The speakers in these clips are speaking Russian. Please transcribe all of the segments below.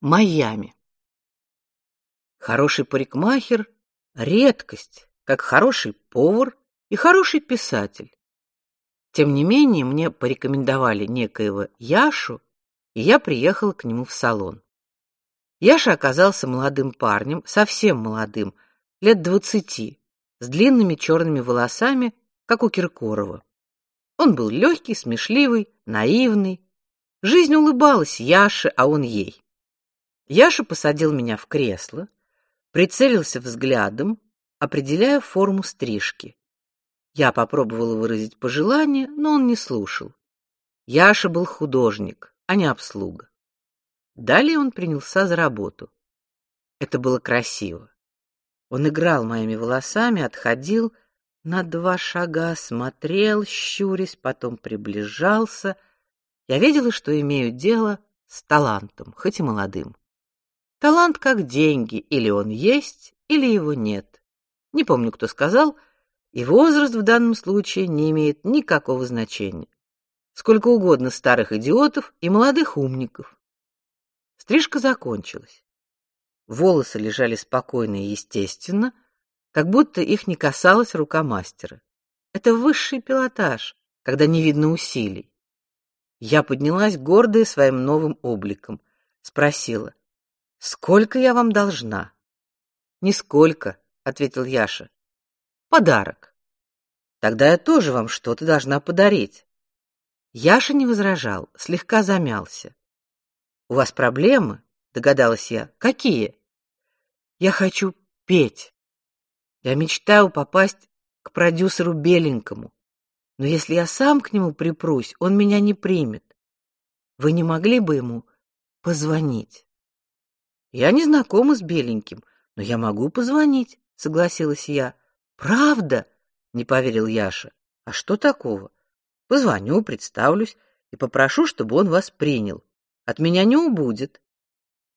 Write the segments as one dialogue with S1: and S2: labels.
S1: Майами. Хороший парикмахер редкость, как хороший повар и хороший писатель. Тем не менее, мне порекомендовали некоего Яшу, и я приехала к нему в салон. Яша оказался молодым парнем, совсем молодым, лет двадцати, с длинными черными волосами, как у Киркорова. Он был легкий, смешливый, наивный. Жизнь улыбалась Яше, а он ей. Яша посадил меня в кресло, прицелился взглядом, определяя форму стрижки. Я попробовала выразить пожелание, но он не слушал. Яша был художник, а не обслуга. Далее он принялся за работу. Это было красиво. Он играл моими волосами, отходил на два шага, смотрел, щурясь, потом приближался. Я видела, что имею дело с талантом, хоть и молодым. Талант как деньги, или он есть, или его нет. Не помню, кто сказал, и возраст в данном случае не имеет никакого значения. Сколько угодно старых идиотов и молодых умников. Стрижка закончилась. Волосы лежали спокойно и естественно, как будто их не касалась рука мастера. Это высший пилотаж, когда не видно усилий. Я поднялась гордая своим новым обликом, спросила: Сколько я вам должна? Нисколько, ответил Яша. Подарок. Тогда я тоже вам что-то должна подарить. Яша не возражал, слегка замялся. У вас проблемы? догадалась я. Какие? Я хочу петь. Я мечтаю попасть к продюсеру Беленькому. Но если я сам к нему припрусь, он меня не примет. Вы не могли бы ему позвонить? Я не знакома с беленьким, но я могу позвонить, согласилась я. Правда? не поверил Яша. А что такого? Позвоню, представлюсь и попрошу, чтобы он вас принял. От меня не убудет.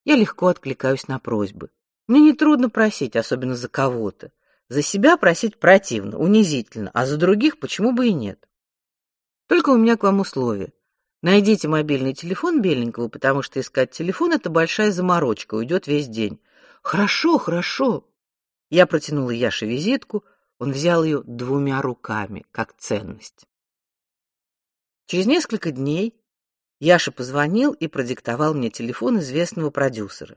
S1: Я легко откликаюсь на просьбы. Мне не трудно просить, особенно за кого-то. За себя просить противно, унизительно, а за других почему бы и нет? Только у меня к вам условие. Найдите мобильный телефон беленького, потому что искать телефон это большая заморочка, уйдет весь день. Хорошо, хорошо. Я протянула Яше визитку, он взял ее двумя руками, как ценность. Через несколько дней Яша позвонил и продиктовал мне телефон известного продюсера.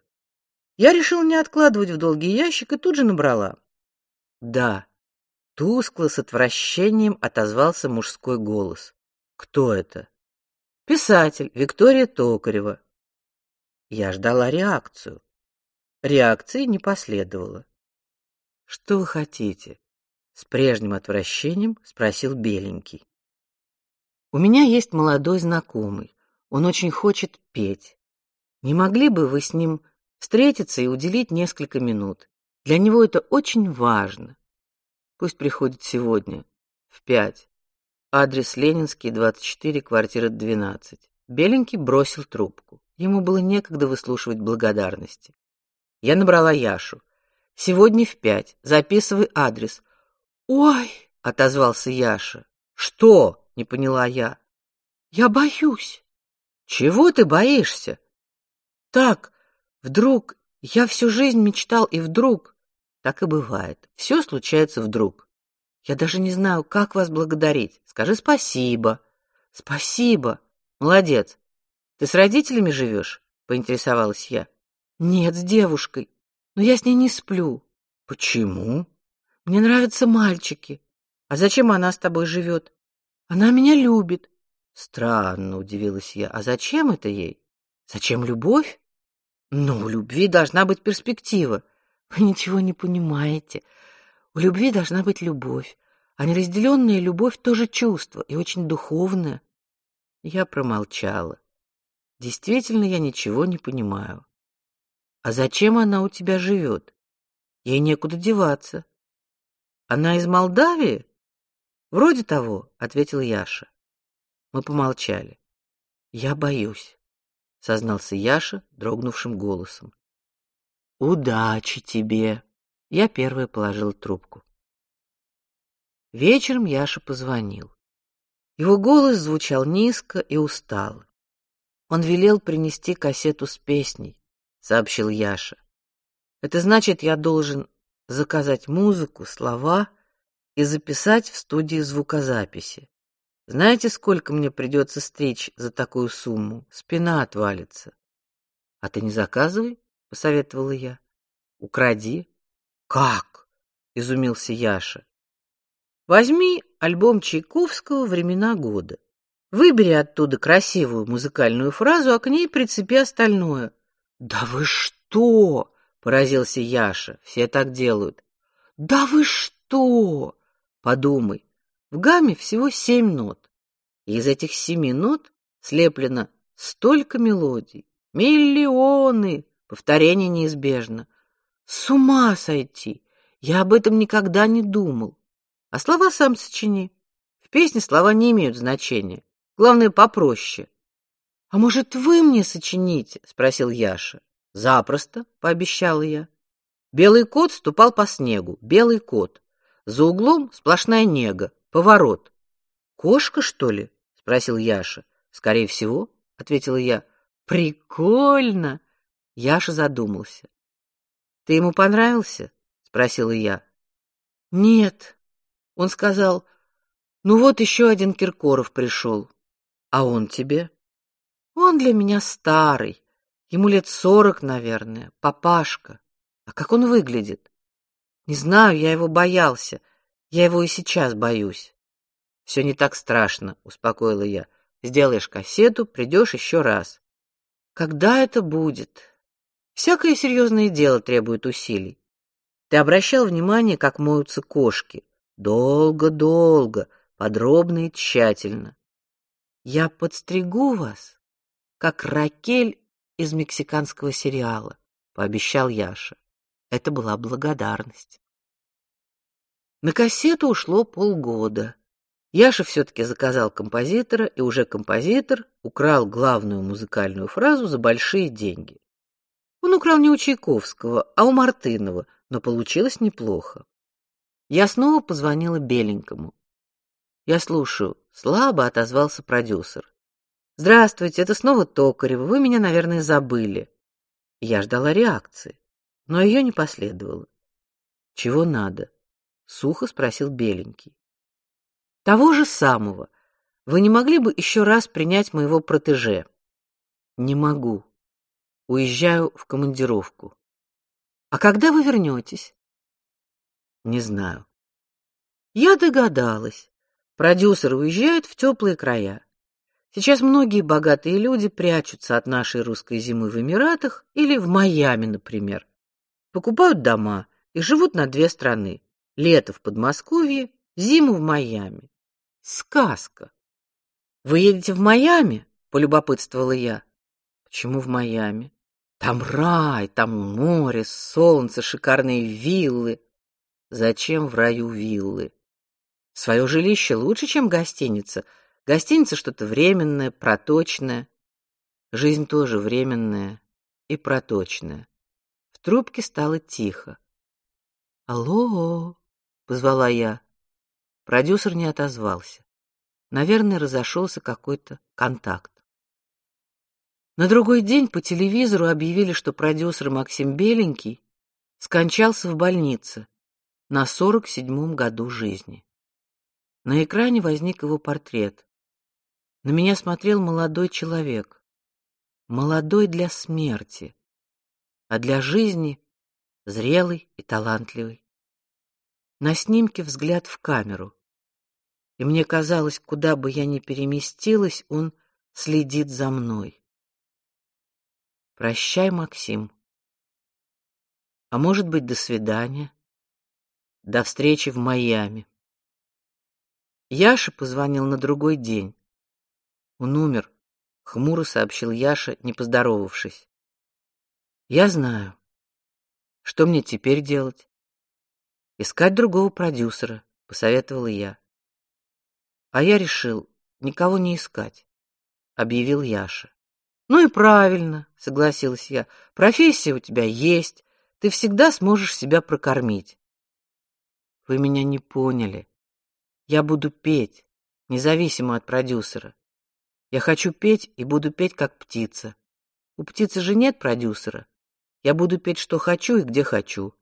S1: Я решил не откладывать в долгий ящик и тут же набрала. Да. Тускло с отвращением отозвался мужской голос. Кто это? Писатель Виктория Токарева. Я ждала реакцию. Реакции не последовало. Что вы хотите? С прежним отвращением спросил беленький. У меня есть молодой знакомый. Он очень хочет петь. Не могли бы вы с ним встретиться и уделить несколько минут? Для него это очень важно. Пусть приходит сегодня в пять. Адрес Ленинский, 24, квартира 12. Беленький бросил трубку. Ему было некогда выслушивать благодарности. Я набрала Яшу. Сегодня в пять. Записывай адрес. Ой, отозвался Яша. Что? Не поняла я. Я боюсь. Чего ты боишься? Так, вдруг я всю жизнь мечтал и вдруг так и бывает. Все случается вдруг. Я даже не знаю, как вас благодарить. Скажи спасибо. Спасибо. Молодец. Ты с родителями живешь? Поинтересовалась я. Нет, с девушкой. Но я с ней не сплю. Почему? Мне нравятся мальчики. А зачем она с тобой живет? Она меня любит. Странно, удивилась я. А зачем это ей? Зачем любовь? Ну, у любви должна быть перспектива. Вы ничего не понимаете. У любви должна быть любовь, а неразделенная любовь тоже чувство и очень духовное. Я промолчала. Действительно, я ничего не понимаю. А зачем она у тебя живет? Ей некуда деваться. Она из Молдавии? Вроде того, ответил Яша. Мы помолчали. Я боюсь, сознался Яша дрогнувшим голосом. Удачи тебе, я первая положила трубку. Вечером Яша позвонил. Его голос звучал низко и устало. Он велел принести кассету с песней, сообщил Яша. Это значит, я должен заказать музыку, слова и записать в студии звукозаписи. Знаете, сколько мне придется стричь за такую сумму? Спина отвалится. А ты не заказывай, посоветовала я. Укради. Как? изумился Яша. Возьми альбом Чайковского Времена года. Выбери оттуда красивую музыкальную фразу, а к ней прицепи остальное. Да вы что? поразился Яша. Все так делают. Да вы что? Подумай. В гамме всего семь нот. И из этих семи нот слеплено столько мелодий, миллионы, повторение неизбежно. С ума сойти. Я об этом никогда не думал. А слова сам сочини. В песне слова не имеют значения. Главное попроще. А может, вы мне сочините, спросил Яша. Запросто, пообещала я. Белый кот ступал по снегу, белый кот. За углом сплошная нега, поворот. Кошка, что ли? спросил Яша. Скорее всего, ответила я. Прикольно. Яша задумался. Ты ему понравился? спросила я. Нет. Он сказал: "Ну вот еще один Киркоров пришел. А он тебе? Он для меня старый. Ему лет сорок, наверное, папашка. А как он выглядит? Не знаю, я его боялся. Я его и сейчас боюсь. Все не так страшно, успокоила я. Сделаешь кассету, придешь еще раз. Когда это будет? Всякое серьезное дело требует усилий. Ты обращал внимание, как моются кошки? Долго-долго, подробно и тщательно. Я подстригу вас, как Ракель из мексиканского сериала, пообещал Яша. Это была благодарность. На кассету ушло полгода. Яша все-таки заказал композитора, и уже композитор украл главную музыкальную фразу за большие деньги. Он украл не у Чайковского, а у Мартынова, но получилось неплохо. Я снова позвонила Беленькому. Я слушаю. Слабо отозвался продюсер. Здравствуйте, это снова Токарева. Вы меня, наверное, забыли. Я ждала реакции, но ее не последовало. Чего надо? сухо спросил Беленький. Того же самого. Вы не могли бы еще раз принять моего протеже? Не могу. Уезжаю в командировку. А когда вы вернетесь? Не знаю. Я догадалась. Продюсеры уезжают в теплые края. Сейчас многие богатые люди прячутся от нашей русской зимы в Эмиратах или в Майами, например. Покупают дома и живут на две страны: лето в Подмосковье, зиму в Майами. Сказка. Вы едете в Майами? полюбопытствовала я. Почему в Майами? Там рай, там море, солнце, шикарные виллы. Зачем в раю виллы? Свое жилище лучше, чем гостиница. Гостиница что-то временное, проточное. Жизнь тоже временная и проточная. В трубке стало тихо. Алло, позвала я. Продюсер не отозвался. Наверное, разошелся какой-то контакт. На другой день по телевизору объявили, что продюсер Максим Беленький скончался в больнице на сорок седьмом году жизни. На экране возник его портрет. На меня смотрел молодой человек. Молодой для смерти, а для жизни зрелый и талантливый. На снимке взгляд в камеру. И мне казалось, куда бы я ни переместилась, он следит за мной. Прощай, Максим. А может быть, до свидания. До встречи в Майами. Яша позвонил на другой день. Он умер, хмуро сообщил Яша, не поздоровавшись. Я знаю. Что мне теперь делать? Искать другого продюсера, посоветовала я. А я решил никого не искать, объявил Яша. Ну и правильно, согласилась я. Профессия у тебя есть, ты всегда сможешь себя прокормить. Вы меня не поняли. Я буду петь, независимо от продюсера. Я хочу петь и буду петь как птица. У птицы же нет продюсера. Я буду петь, что хочу и где хочу.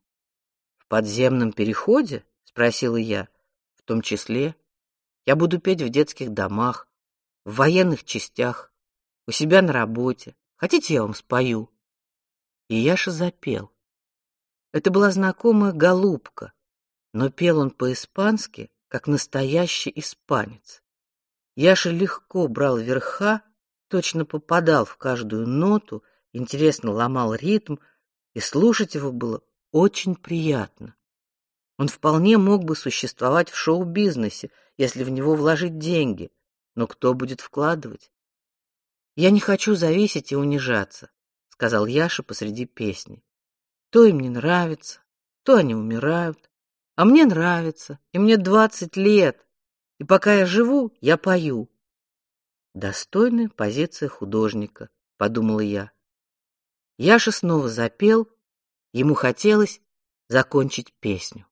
S1: В подземном переходе? спросила я. В том числе я буду петь в детских домах, в военных частях, у себя на работе. Хотите, я вам спою? И Яша запел. Это была знакомая голубка, но пел он по-испански, как настоящий испанец. Яша легко брал верха, точно попадал в каждую ноту, интересно ломал ритм, и слушать его было очень приятно. Он вполне мог бы существовать в шоу-бизнесе, если в него вложить деньги, но кто будет вкладывать? Я не хочу зависеть и унижаться, сказал Яша посреди песни. То им не нравится, то они умирают, а мне нравится, и мне двадцать лет, и пока я живу, я пою. Достойная позиция художника, подумала я. Яша снова запел, ему хотелось закончить песню.